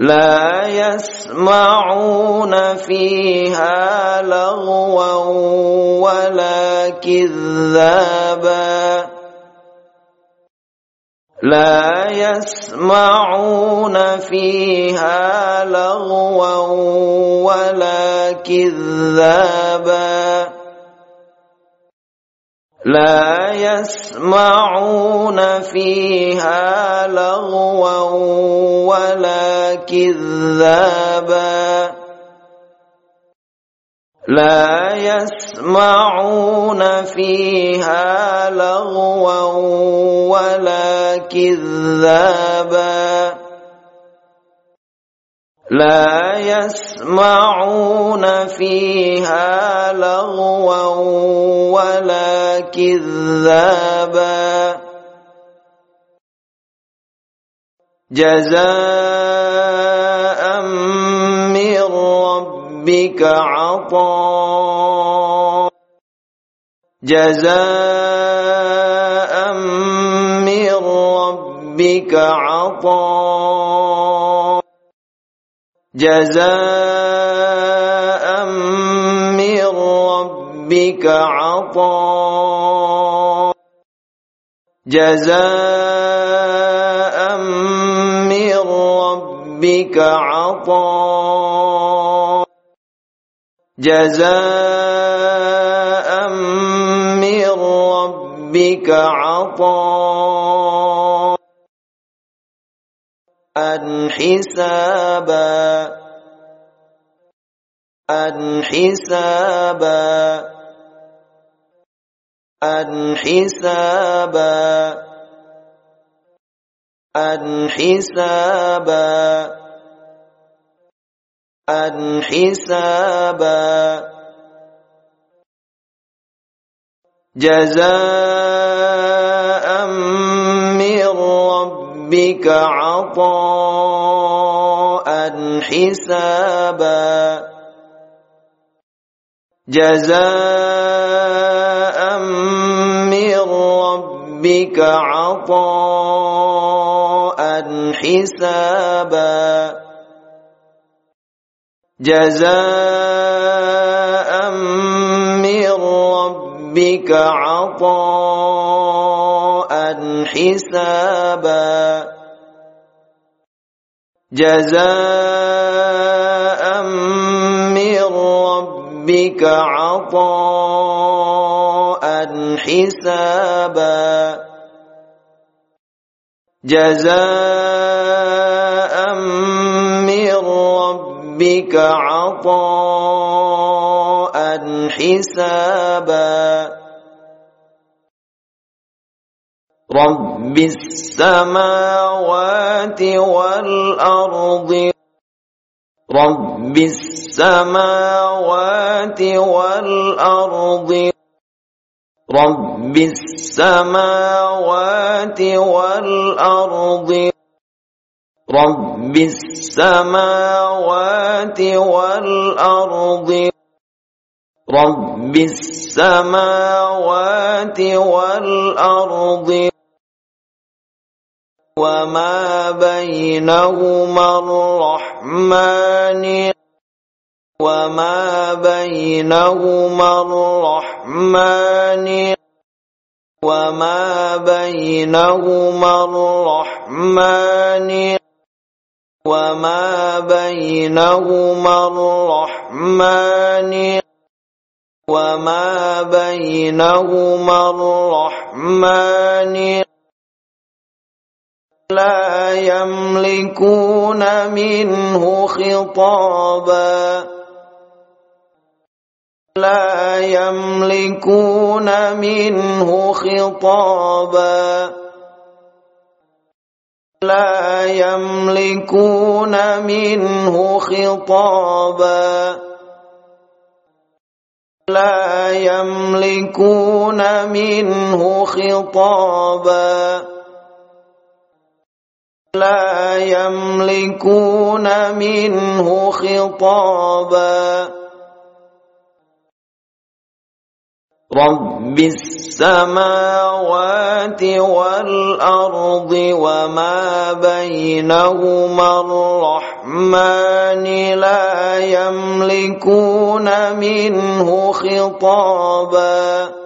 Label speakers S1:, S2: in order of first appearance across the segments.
S1: لا
S2: يسمعون فيها لغوا ولا كذابا
S1: لا
S2: يسمعون فيها لغوا ولا كذابا
S1: لا
S2: يسمعون فيها لغوا ولا كذابا
S1: لا
S2: يسمعون فيها لغوا ولا كذابا
S1: لا
S2: يسمعون فيها لغوا ولا كذابا جزاء من ربك عطاء جزاء من ربك عطاء جزاء من ربك عطاء جزاء من ربك عطاء جزاء من ربك عطاء أن حسابا أن حسابا أن حسابا أن حسابا أن حسابا جزاء ربك عطاء حسابا جزاء من ربك عطاء حسابا جزاء من ربك عطاء حسابا جزاء من ربك عطاء حسابا جزاء من ربك عطاء حسابا رب السماوات والأرض رب السماوات والأرض رب السماوات والأرض رب السماوات والأرض
S1: رب
S2: السماوات والأرض وما بينهما الرحمن وما بينهما الرحمن وما بينهما الرحمن وما بينهما الرحمن وما بينهما الرحمن لا يملكون منه خطابا لا يملكون منه خطابا لا يملكون منه خطابا لا يملكون منه خطابا لا يملكون منه خطابا
S1: رب
S2: السماوات والأرض وما بينهما الرحمن لا يملكون منه خطابا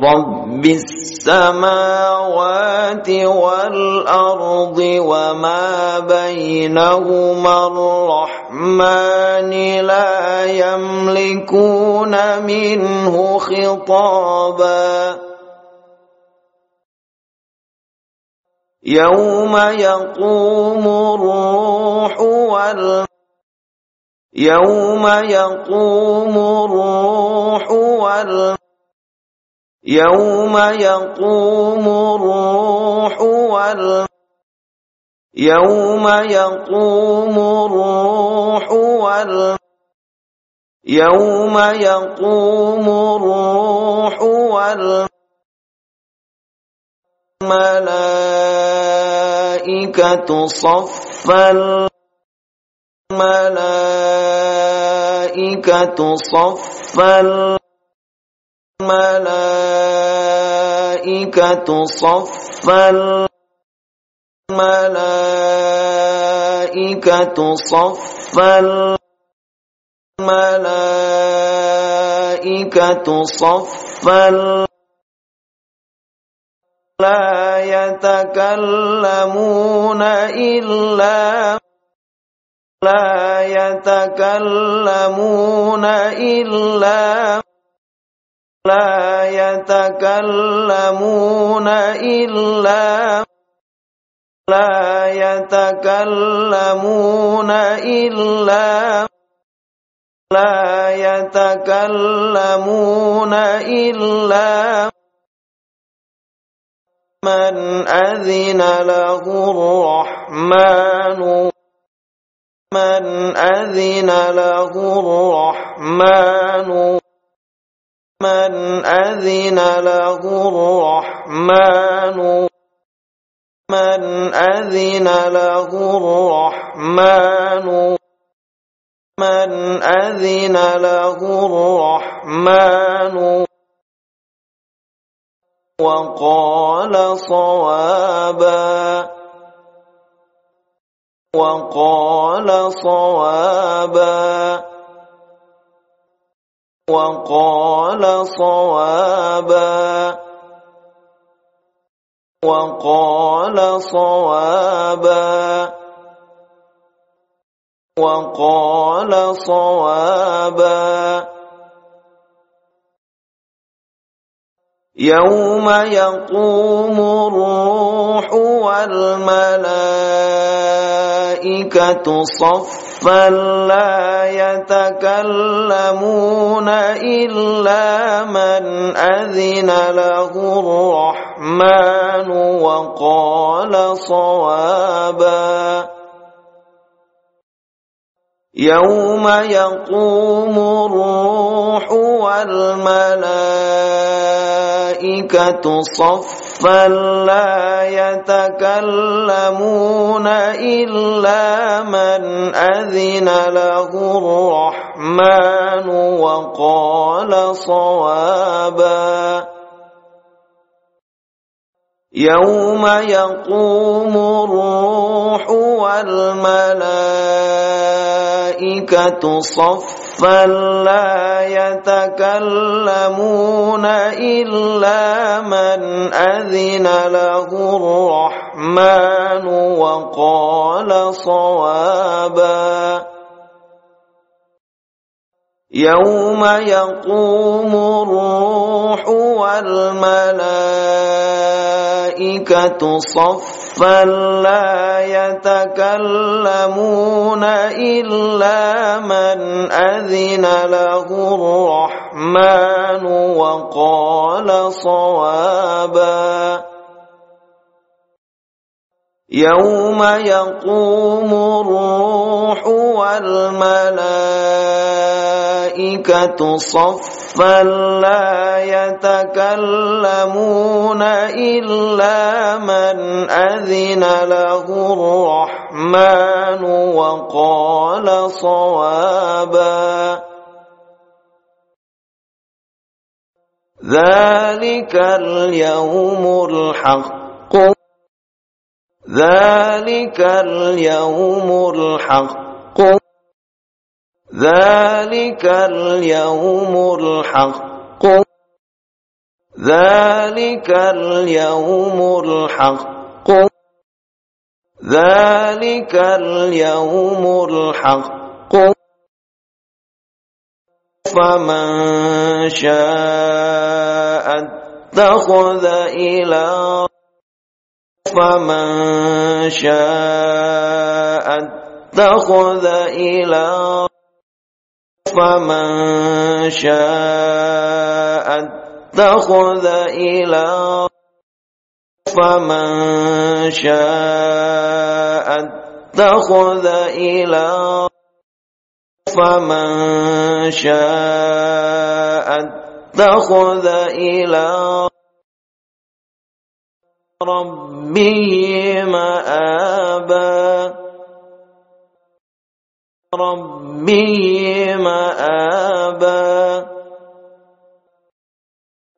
S1: رب
S2: السماوات والأرض وما بينهما الرحمن لا يملكون منه خطابا
S1: يوم
S2: يقوم الروح وال يوم يقوم الروح يوم يقوم الروح وال يوم يقوم الروح وال يوم يقوم الروح وال الملائكة صفا الملائكة صفا الملائكة الملائكة صفا الملائكة صفا الملائكة صفا لا يتكلمون إلا لا يتكلمون إلا لا يتكلمون إلا لا يتكلمون إلا لا يتكلمون إلا من أذن له الرحمن من أذن له الرحمن من أذن له الرحمن من أذن له الرحمن من أذن له الرحمن وقال صوابا وقال صوابا وقال صوابا وقال صوابا وقال صوابا يوم يقوم الروح والملائكة الملائكة صفا لا يتكلمون إلا من أذن له الرحمن وقال صوابا يوم يقوم الروح والملائكة الملائكة صفا لا يتكلمون إلا من أذن له الرحمن وقال صوابا يوم يقوم الروح والملائكة الملائكة صفا لا يتكلمون إلا من أذن له الرحمن وقال صوابا يوم يقوم الروح والملائكة الملائكة صفا لا يتكلمون إلا من أذن له الرحمن وقال صوابا يوم يقوم الروح والملائكة الملائكة صفا لا يتكلمون إلا من أذن له الرحمن وقال صوابا ذلك اليوم الحق ذلك اليوم الحق ذلك اليوم الحق ذلك اليوم الحق ذلك اليوم الحق فمن شاء اتخذ إلى فمن شاء اتخذ إلى فمن شاء اتخذ إلى فمن شاء اتخذ إلى فمن شاء اتخذ إلى ربه مآبا ربه مآبا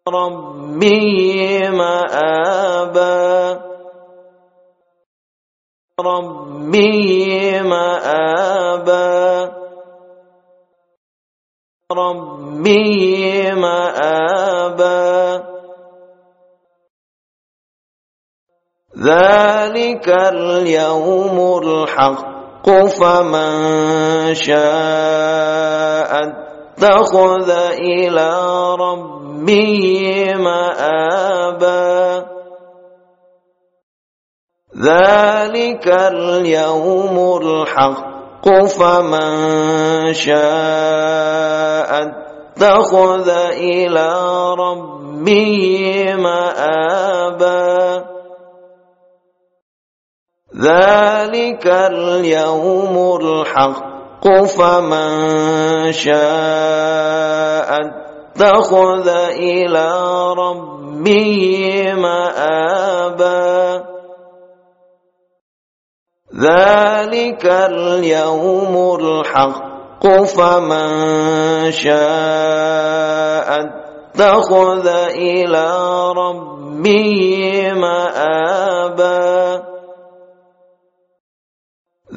S2: ربه مآبا ربه مآبا ربه مآبا ذلك اليوم الحق الحق فمن شاء اتخذ إلى ربه مآبا ذلك اليوم الحق فمن شاء اتخذ إلى ربه مآبا ذلك اليوم الحق فمن شاء اتخذ إلى ربه مآبا ذلك اليوم الحق فمن شاء اتخذ إلى ربه مآبا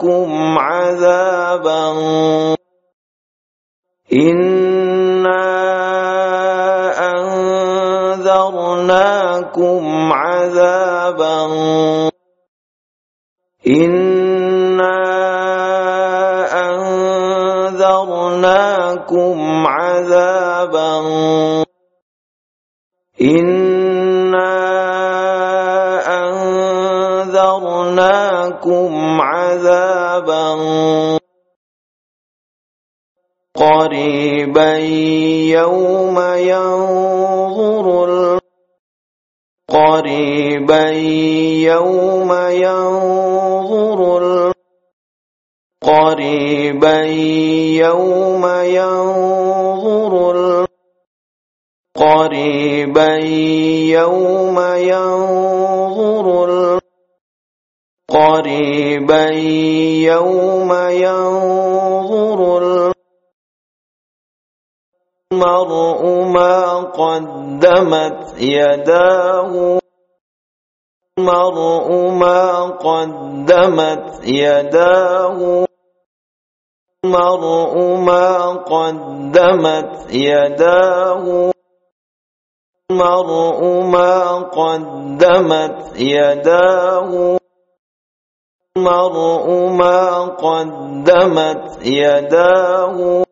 S2: لكم عذابا إنا أنذرناكم عذابا إنا أنذرناكم عذابا إنا لكم عذابا قريبا يوم ينظر قريبا يوم ينظر قريبا يوم ينظر قريبا يوم ينظر قريبا يوم ينظر المرء ما قدمت يداه المرء ما قدمت
S1: يداه
S2: المرء ما قدمت يداه المرء ما قدمت
S1: يداه
S2: المرء ما قدمت يداه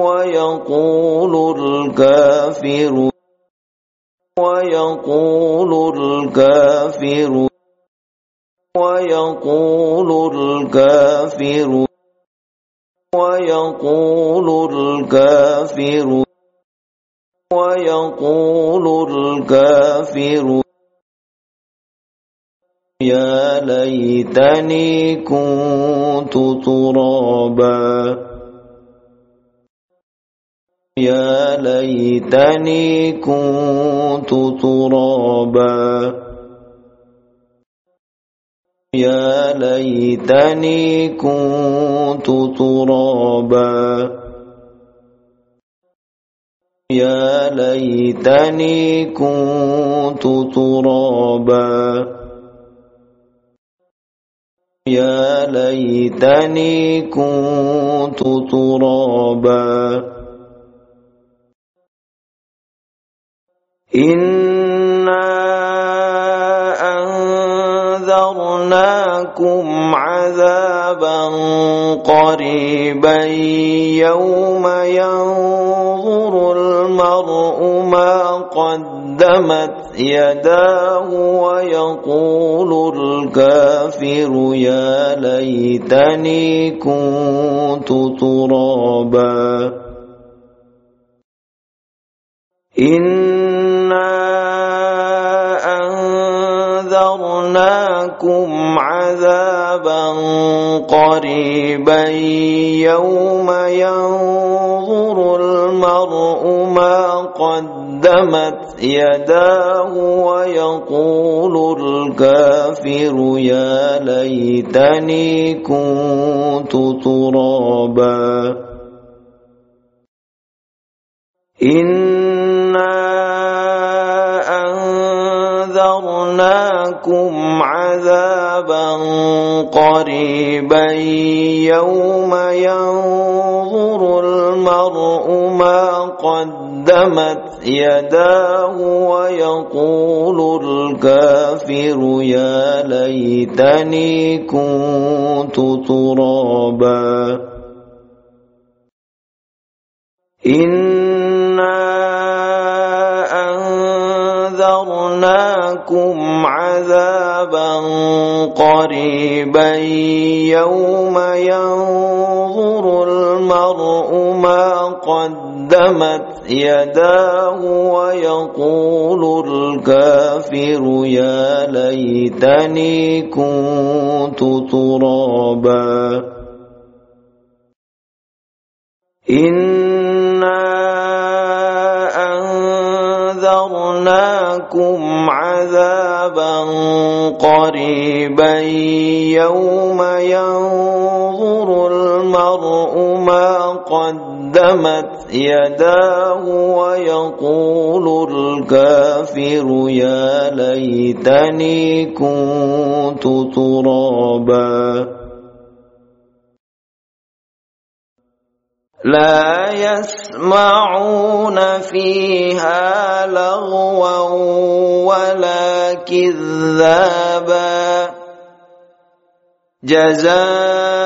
S2: ويقول الكافر ويقول الكافر ويقول الكافر ويقول الكافر ويقول الكافر يا ليتني كنت ترابا يا ليتني كنت ترابا يا ليتني كنت ترابا يا ليتني كنت ترابا يا ليتني كنت ترابا إنا أنذرناكم عذابا قريبا يوم ينظر المرء ما قدمت يداه ويقول الكافر يا ليتني كنت ترابا إنا أنذرناكم عذابا قريبا يوم ينظر المرء قدمت يداه ويقول الكافر يا ليتني كنت ترابا إنا أنذرناكم عذابا قريبا يوم ينظر المرء ما قد قدمت يداه ويقول الكافر يا ليتني كنت ترابا إنا أنذرناكم عذابا قريبا يوم ينظر المرء ما قدمت يداه ويقول الكافر يا ليتني كنت ترابا إنا أنذرناكم عذابا قريبا يوم ينظر المرء ما قدمت
S1: يداه
S2: ويقول الكافر يا ليتني كنت ترابا
S1: لا
S2: يسمعون فيها لغوا ولا كذابا جزاء